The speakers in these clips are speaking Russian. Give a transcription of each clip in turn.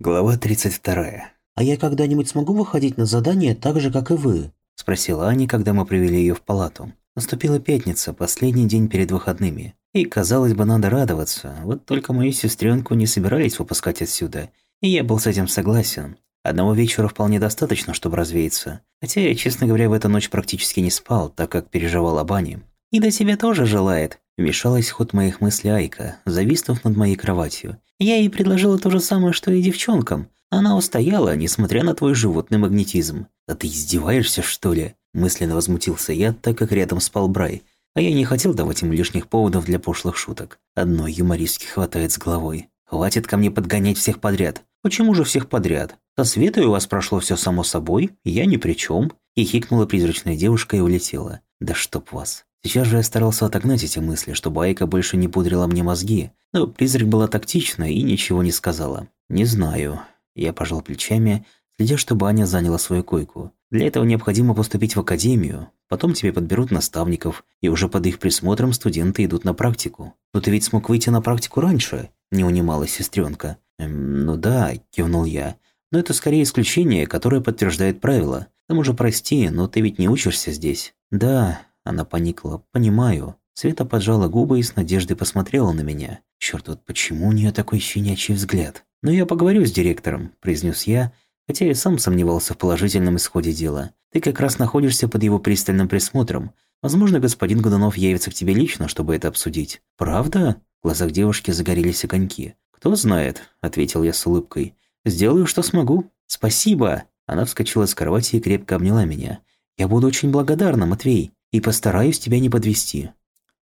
Глава 32. «А я когда-нибудь смогу выходить на задание так же, как и вы?» – спросила Аня, когда мы привели ее в палату. Наступила пятница, последний день перед выходными. И, казалось бы, надо радоваться, вот только мою сестренку не собирались выпускать отсюда, и я был с этим согласен. Одного вечера вполне достаточно, чтобы развеяться. Хотя я, честно говоря, в эту ночь практически не спал, так как переживал об Ане. «И до тебя тоже желает», – вмешалась в ход моих мыслей Айка, зависнув над моей кроватью. «Я ей предложила то же самое, что и девчонкам. Она устояла, несмотря на твой животный магнетизм. «Да ты издеваешься, что ли?» Мысленно возмутился я, так как рядом спал Брай, а я не хотел давать им лишних поводов для пошлых шуток. Одной юмористки хватает с головой. Хватит ко мне подгонять всех подряд. Почему же всех подряд? Со Светой у вас прошло все само собой, я ни при чем. И хикнула призрачная девушка и улетела. Да чтоб вас. Сейчас же я старался отогнать эти мысли, чтобы Айка больше не пудрила мне мозги, но призрак была тактична и ничего не сказала. «Не знаю». Я пожал плечами, следя, чтобы Аня заняла свою койку. Для этого необходимо поступить в академию, потом тебе подберут наставников, и уже под их присмотром студенты идут на практику. Но ты ведь смог выйти на практику раньше, не унималась сестренка. Эм, ну да, кивнул я. Но это скорее исключение, которое подтверждает правило. К тому же прости, но ты ведь не учишься здесь. Да, она поникла. Понимаю. Света поджала губы и с надеждой посмотрела на меня. Черт, вот почему у нее такой щенячий взгляд? «Но я поговорю с директором», – произнес я, хотя и сам сомневался в положительном исходе дела. «Ты как раз находишься под его пристальным присмотром. Возможно, господин Годунов явится к тебе лично, чтобы это обсудить». «Правда?» В глазах девушки загорелись огоньки. «Кто знает», – ответил я с улыбкой. «Сделаю, что смогу». «Спасибо!» Она вскочила с кровати и крепко обняла меня. «Я буду очень благодарна, Матвей, и постараюсь тебя не подвести».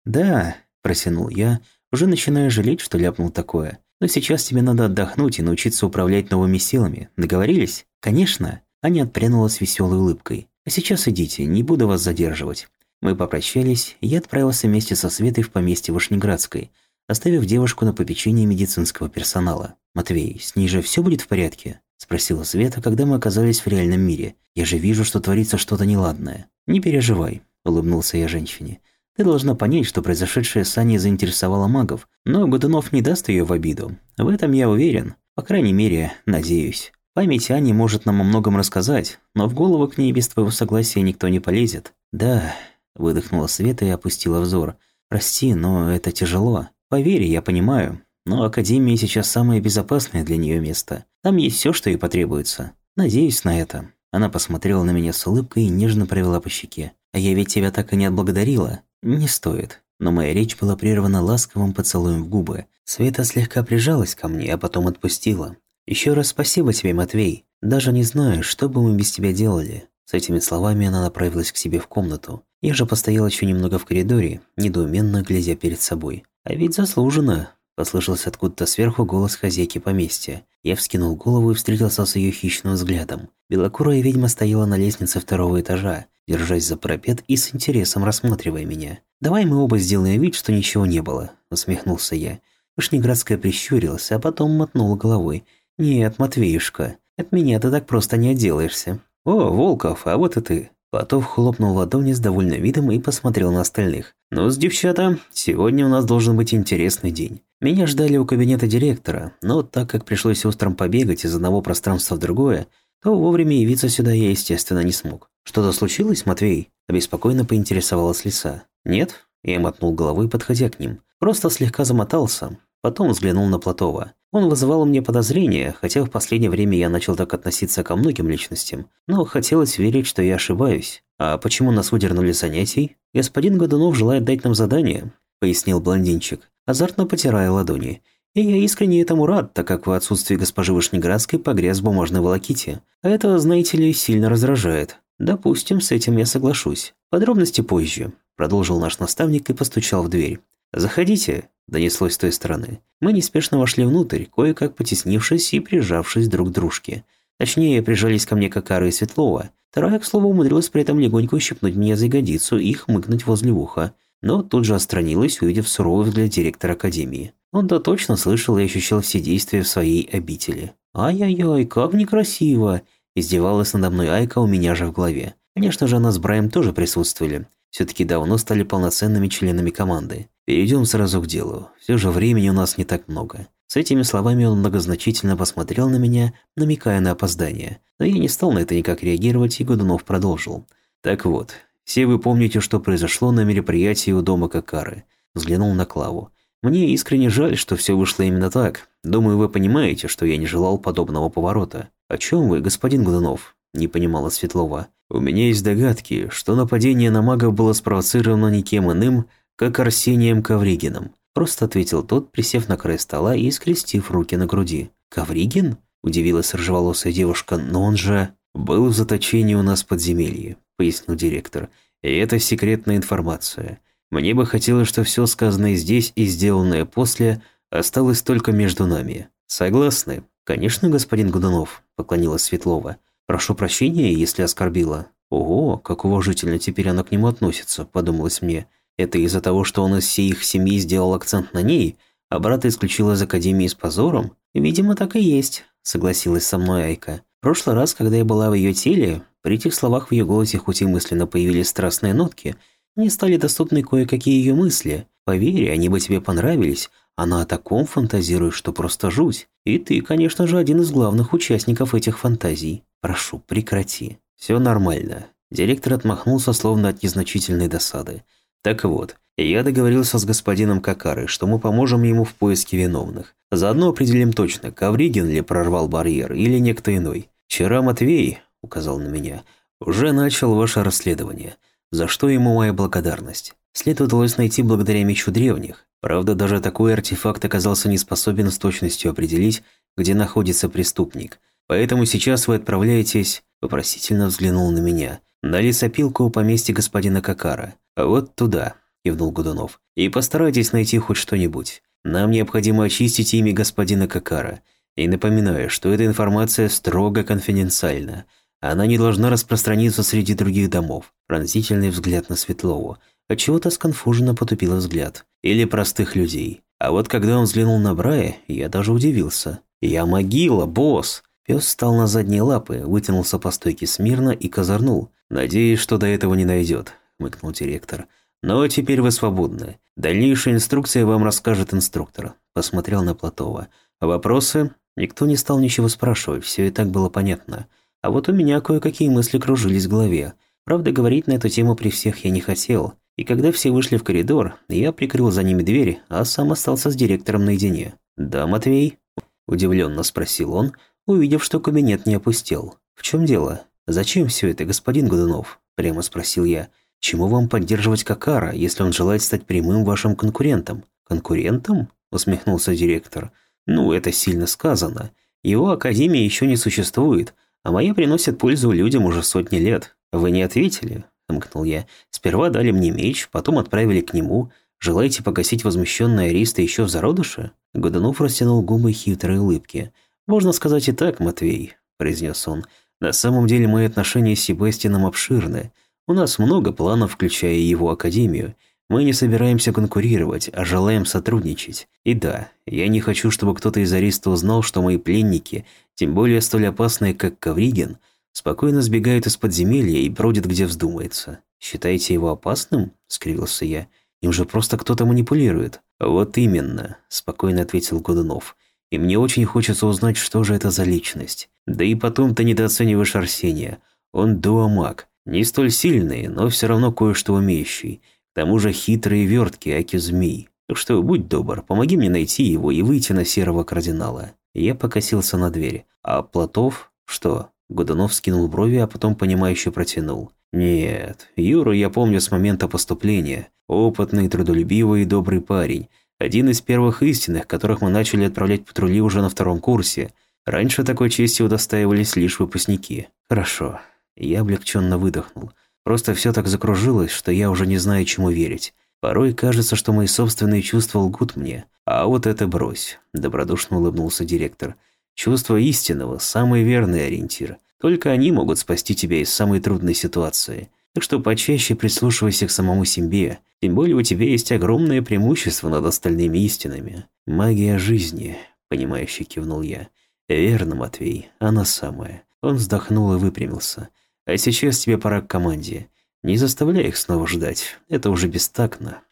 «Да», – протянул я, уже начиная жалеть, что ляпнул такое. Но сейчас тебе надо отдохнуть и научиться управлять новыми силами. Договорились? Конечно. Аня отпрянула с веселой улыбкой. А сейчас идите, не буду вас задерживать. Мы попрощались, и я отправился вместе со Светой в поместье Вышнеградской, оставив девушку на попечении медицинского персонала. «Матвей, с ней же все будет в порядке?» – спросила Света, когда мы оказались в реальном мире. «Я же вижу, что творится что-то неладное». «Не переживай», – улыбнулся я женщине. Ты должна понять, что произошедшее с Аней заинтересовало магов, но Годунов не даст ее в обиду. В этом я уверен. По крайней мере, надеюсь. Память Ани может нам о многом рассказать, но в голову к ней без твоего согласия никто не полезет. Да, выдохнула Света и опустила взор. Прости, но это тяжело. Поверь, я понимаю. Но Академия сейчас самое безопасное для нее место. Там есть все, что ей потребуется. Надеюсь на это. Она посмотрела на меня с улыбкой и нежно провела по щеке. Я ведь тебя так и не отблагодарила. «Не стоит». Но моя речь была прервана ласковым поцелуем в губы. Света слегка прижалась ко мне, а потом отпустила. «Еще раз спасибо тебе, Матвей. Даже не знаю, что бы мы без тебя делали». С этими словами она направилась к себе в комнату. Я же постоял еще немного в коридоре, недоуменно глядя перед собой. «А ведь заслуженно!» – послышался откуда-то сверху голос хозяйки поместья. Я вскинул голову и встретился с ее хищным взглядом. Белокурая ведьма стояла на лестнице второго этажа, держась за парапет и с интересом рассматривая меня. «Давай мы оба сделаем вид, что ничего не было», – усмехнулся я. Вышнеградская прищурилась, а потом мотнула головой. «Нет, Матвеюшка, от меня ты так просто не отделаешься». «О, Волков, а вот и ты». Платов хлопнул ладони с довольным видом и посмотрел на остальных. «Ну, с девчата, сегодня у нас должен быть интересный день. Меня ждали у кабинета директора, но так как пришлось остром побегать из одного пространства в другое, то вовремя явиться сюда я, естественно, не смог. «Что-то случилось, Матвей?» – обеспокоенно поинтересовалась лиса. «Нет?» – я мотнул головой, подходя к ним. Просто слегка замотался. Потом взглянул на Платова. Он вызывал у меня подозрения, хотя в последнее время я начал так относиться ко многим личностям. Но хотелось верить, что я ошибаюсь. «А почему нас выдернули занятий?» «Господин Годунов желает дать нам задание», – пояснил блондинчик, азартно потирая ладони. И я искренне этому рад, так как в отсутствии госпожи Вышнеградской погряз в бумажной волоките. А это, знаете ли, сильно раздражает. Допустим, с этим я соглашусь. Подробности позже. Продолжил наш наставник и постучал в дверь. «Заходите», – донеслось с той стороны. Мы неспешно вошли внутрь, кое-как потеснившись и прижавшись друг к дружке. Точнее, прижались ко мне Кокара и Светлова. Вторая, к слову, умудрилась при этом легонько ущипнуть меня за ягодицу и хмыкнуть возле уха. Но тут же отстранилась, увидев суровый взгляд директора Академии. Он-то точно слышал и ощущал все действия в своей обители. «Ай-яй-яй, как некрасиво!» Издевалась надо мной Айка у меня же в голове. Конечно же, она с Браем тоже присутствовали. Все-таки давно стали полноценными членами команды. Перейдем сразу к делу. Все же времени у нас не так много. С этими словами он многозначительно посмотрел на меня, намекая на опоздание. Но я не стал на это никак реагировать, и Годунов продолжил. «Так вот, все вы помните, что произошло на мероприятии у дома Какары». Взглянул на Клаву. «Мне искренне жаль, что все вышло именно так. Думаю, вы понимаете, что я не желал подобного поворота». «О чем вы, господин Годунов?» – не понимала Светлова. «У меня есть догадки, что нападение на магов было спровоцировано никем иным, как Арсением Ковригиным», – просто ответил тот, присев на край стола и скрестив руки на груди. «Ковригин?» – удивилась рыжеволосая девушка. «Но он же...» «Был в заточении у нас подземелье», – пояснил директор. «И это секретная информация. Мне бы хотелось, что все сказанное здесь и сделанное после осталось только между нами. Согласны?» «Конечно, господин Годунов», – поклонилась Светлова. «Прошу прощения, если оскорбила». «Ого, как уважительно теперь она к нему относится», – подумалось мне. «Это из-за того, что он из всей их семьи сделал акцент на ней, а брата исключил из академии с позором?» «Видимо, так и есть», – согласилась со мной Айка. «В прошлый раз, когда я была в ее теле, при этих словах в ее голосе хоть и мысленно появились страстные нотки, мне стали доступны кое-какие ее мысли. Поверь, они бы тебе понравились, она о таком фантазирует, что просто жуть. И ты, конечно же, один из главных участников этих фантазий. Прошу, прекрати. Все нормально. Директор отмахнулся, словно от незначительной досады. Так вот, я договорился с господином Какарой, что мы поможем ему в поиске виновных. Заодно определим точно, Ковригин ли прорвал барьер или некто иной. Вчера Матвей, указал на меня, уже начал ваше расследование, за что ему моя благодарность. След удалось найти благодаря мечу древних. Правда, даже такой артефакт оказался не способен с точностью определить, где находится преступник. Поэтому сейчас вы отправляетесь, вопросительно взглянул на меня, на лесопилку у поместья господина Какара. А вот туда, кивнул Годунов. И постарайтесь найти хоть что-нибудь. Нам необходимо очистить имя господина Какара. И напоминаю, что эта информация строго конфиденциальна. Она не должна распространиться среди других домов. Пронзительный взгляд на Светлову. Отчего-то сконфуженно потупила взгляд. Или простых людей. А вот когда он взглянул на Брая, я даже удивился. «Я могила, босс!» Пес встал на задние лапы, вытянулся по стойке смирно и козырнул. «Надеюсь, что до этого не найдет», – хмыкнул директор. «Но теперь вы свободны. Дальнейшая инструкция вам расскажет инструктор», – посмотрел на Платова. «Вопросы?» Никто не стал ничего спрашивать, все и так было понятно. А вот у меня кое-какие мысли кружились в голове. Правда, говорить на эту тему при всех я не хотел. И когда все вышли в коридор, я прикрыл за ними дверь, а сам остался с директором наедине. «Да, Матвей?» – удивленно спросил он, увидев, что кабинет не опустел. «В чем дело? Зачем все это, господин Годунов?» – прямо спросил я. «Чему вам поддерживать Какара, если он желает стать прямым вашим конкурентом?» «Конкурентом?» – усмехнулся директор. «Ну, это сильно сказано. Его академия еще не существует, а моя приносит пользу людям уже сотни лет. Вы не ответили?» хмыкнул я. «Сперва дали мне меч, потом отправили к нему. Желаете погасить возмущенные ареста еще в зародыше?» Годунов растянул губы хитрой улыбки. «Можно сказать и так, Матвей», – произнес он. «На самом деле мои отношения с Себастьяном обширны. У нас много планов, включая его академию. Мы не собираемся конкурировать, а желаем сотрудничать. И да, я не хочу, чтобы кто-то из ареста узнал, что мои пленники, тем более столь опасные, как Ковригин, Спокойно сбегает из подземелья и бродит, где вздумается. Считаете его опасным?» – скривился я. «Им же просто кто-то манипулирует». «Вот именно», – спокойно ответил Годунов. «И мне очень хочется узнать, что же это за личность. Да и потом ты недооцениваешь Арсения. Он дуамаг. Не столь сильный, но все равно кое-что умеющий. К тому же хитрый и верткий, аки змей. Так что, будь добр, помоги мне найти его и выйти на серого кардинала». Я покосился на дверь. «А Платов? Что?» Годунов скинул брови, а потом понимающе протянул. «Нет, Юру я помню с момента поступления. Опытный, трудолюбивый и добрый парень. Один из первых истинных, которых мы начали отправлять патрули уже на втором курсе. Раньше такой чести удостаивались лишь выпускники. Хорошо». Я облегченно выдохнул. Просто все так закружилось, что я уже не знаю, чему верить. Порой кажется, что мои собственные чувства лгут мне. А вот это брось. Добродушно улыбнулся директор. Чувство истинного – самый верный ориентир. Только они могут спасти тебя из самой трудной ситуации. Так что почаще прислушивайся к самому себе. Тем более у тебя есть огромное преимущество над остальными истинами. Магия жизни, понимающе кивнул я. Верно, Матвей, она самая. Он вздохнул и выпрямился. А сейчас тебе пора к команде. Не заставляй их снова ждать. Это уже бестактно.